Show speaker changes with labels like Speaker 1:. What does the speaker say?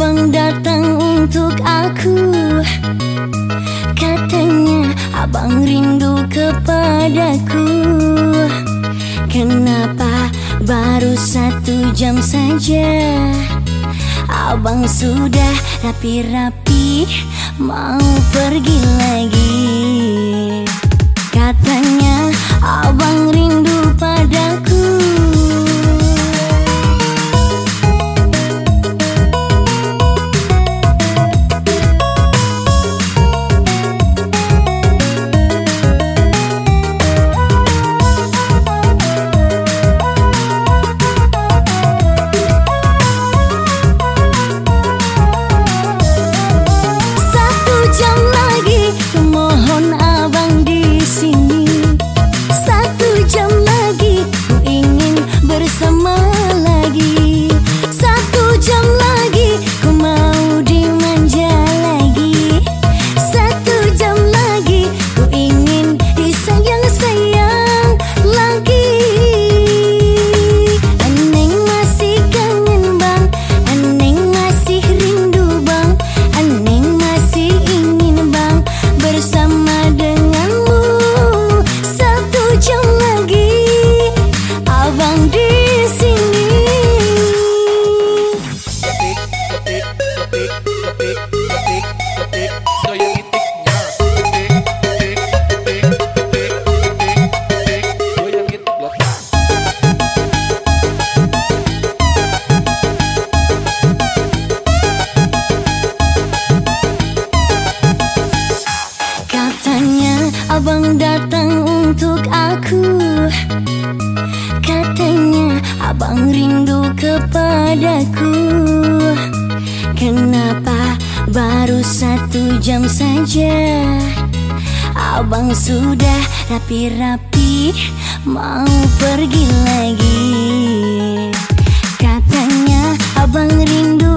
Speaker 1: abang datang untuk aku. Katanya abang rindu kepadaku. Kenapa baru satu jam saja? Abang sudah rapi-rapi Mau pergi lagi. Katanya abang rindu abang rindu kepadaku. Kenapa baru satu jam saja? Abang sudah rapi-rapi Mau pergi lagi. Katanya abang rindu